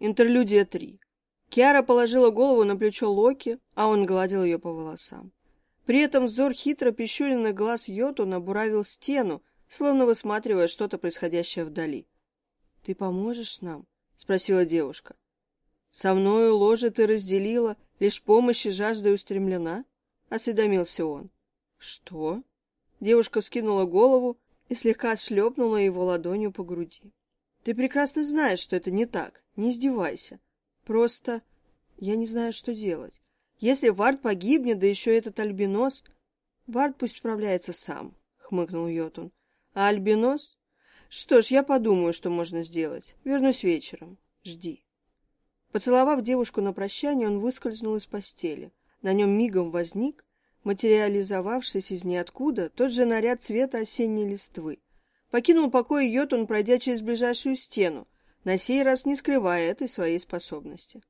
Интерлюдия 3. Киара положила голову на плечо Локи, а он гладил ее по волосам. При этом взор хитро пищуренных глаз Йотуна буравил стену, словно высматривая что-то происходящее вдали. — Ты поможешь нам? — спросила девушка. — Со мною ложе ты разделила, лишь помощи жаждой устремлена? — осведомился он. — Что? Девушка вскинула голову и слегка шлепнула его ладонью по груди. — Ты прекрасно знаешь, что это не так. Не издевайся. Просто я не знаю, что делать. Если Вард погибнет, да еще этот альбинос... Вард пусть справляется сам, — хмыкнул Йотун. А альбинос? Что ж, я подумаю, что можно сделать. Вернусь вечером. Жди. Поцеловав девушку на прощание, он выскользнул из постели. На нем мигом возник, материализовавшись из ниоткуда, тот же наряд цвета осенней листвы. Покинул покой Йотун, пройдя через ближайшую стену, на сей раз не скрывая этой своей способности.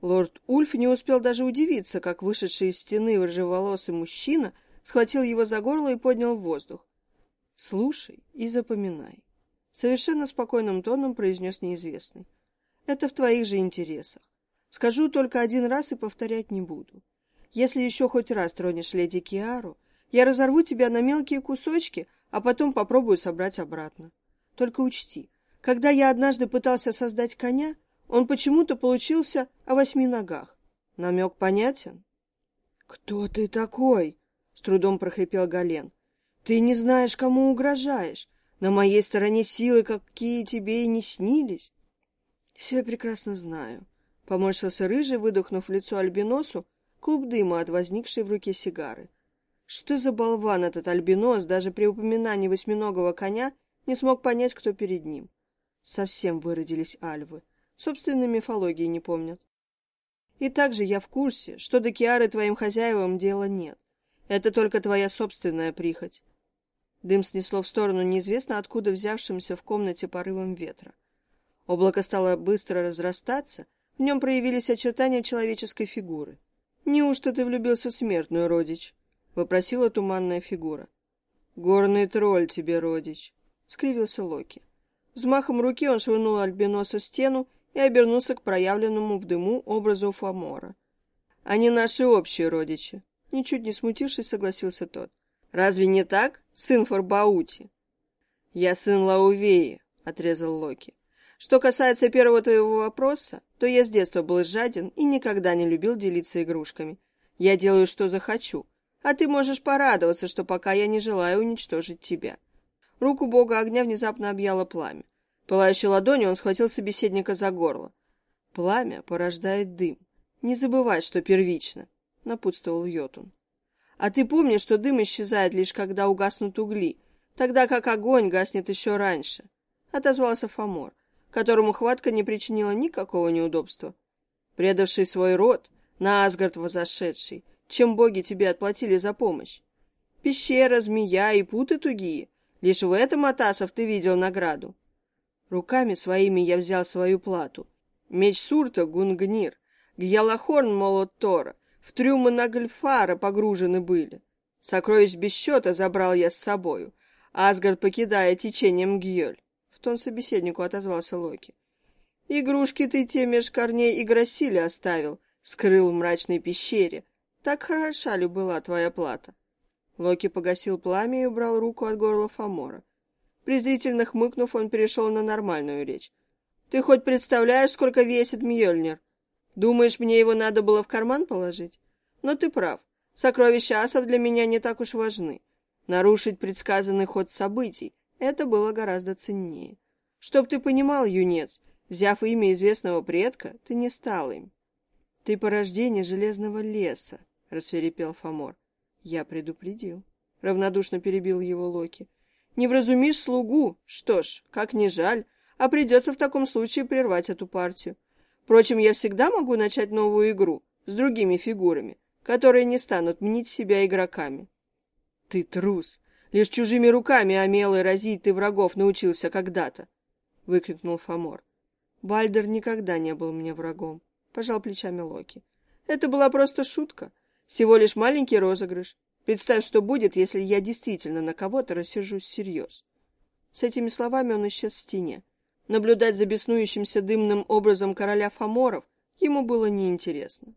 Лорд Ульф не успел даже удивиться, как вышедший из стены рыжеволосый мужчина схватил его за горло и поднял в воздух. «Слушай и запоминай», — совершенно спокойным тоном произнес неизвестный. «Это в твоих же интересах. Скажу только один раз и повторять не буду. Если еще хоть раз тронешь леди Киару, я разорву тебя на мелкие кусочки, а потом попробую собрать обратно. Только учти, когда я однажды пытался создать коня, он почему-то получился о восьми ногах. Намек понятен? — Кто ты такой? — с трудом прохрипел Гален. — Ты не знаешь, кому угрожаешь. На моей стороне силы, какие тебе и не снились. — Все я прекрасно знаю. Поморщился рыжий, выдохнув лицо альбиносу клуб дыма от возникшей в руке сигары. Что за болван этот альбинос даже при упоминании восьминогого коня не смог понять, кто перед ним. Совсем выродились альвы. Собственной мифологии не помнят. И также я в курсе, что до Киары твоим хозяевам дела нет. Это только твоя собственная прихоть. Дым снесло в сторону неизвестно откуда взявшимся в комнате порывом ветра. Облако стало быстро разрастаться, в нем проявились очертания человеческой фигуры. «Неужто ты влюбился в смертную, родич?» — вопросила туманная фигура. «Горный тролль тебе, родич», — скривился Локи. Взмахом руки он швырнул альбиноса в стену и обернулся к проявленному в дыму образу Фомора. «Они наши общие родичи», — ничуть не смутившись, согласился тот. «Разве не так, сын Фарбаути?» «Я сын Лаувеи», — отрезал Локи. «Что касается первого твоего вопроса, то я с детства был жаден и никогда не любил делиться игрушками. Я делаю, что захочу, а ты можешь порадоваться, что пока я не желаю уничтожить тебя. Руку бога огня внезапно объяло пламя. Пылающей ладонью он схватил собеседника за горло. «Пламя порождает дым. Не забывай, что первично», — напутствовал Йотун. «А ты помнишь, что дым исчезает лишь когда угаснут угли, тогда как огонь гаснет еще раньше?» — отозвался Фомор, которому хватка не причинила никакого неудобства. «Предавший свой род, на Асгард возошедший, чем боги тебе отплатили за помощь? Пещера, змея и путы тугие — Лишь в этом, Атасов, ты видел награду. Руками своими я взял свою плату. Меч Сурта Гунгнир, Гьялахорн молот Тора, в трюмы Нагльфара погружены были. Сокровищ без счета забрал я с собою, Асгард покидая течением Гьёль. В тон собеседнику отозвался Локи. Игрушки ты те меж корней и гросили оставил, скрыл в мрачной пещере. Так хороша ли была твоя плата? Локи погасил пламя и убрал руку от горла Фомора. Презрительно хмыкнув, он перешел на нормальную речь. «Ты хоть представляешь, сколько весит Мьёльнир? Думаешь, мне его надо было в карман положить? Но ты прав. Сокровища асов для меня не так уж важны. Нарушить предсказанный ход событий — это было гораздо ценнее. Чтоб ты понимал, юнец, взяв имя известного предка, ты не стал им. — Ты порождение железного леса, — рассверепел Фомор. Я предупредил. Равнодушно перебил его Локи. Не вразумишь слугу? Что ж, как ни жаль, а придется в таком случае прервать эту партию. Впрочем, я всегда могу начать новую игру с другими фигурами, которые не станут мнить себя игроками. Ты трус. Лишь чужими руками омел и разить ты врагов научился когда-то, — выкрикнул Фомор. Бальдер никогда не был мне врагом, — пожал плечами Локи. Это была просто шутка. Всего лишь маленький розыгрыш. Представь, что будет, если я действительно на кого-то рассержусь всерьез. С этими словами он исчез в стене. Наблюдать за беснующимся дымным образом короля Фоморов ему было неинтересно.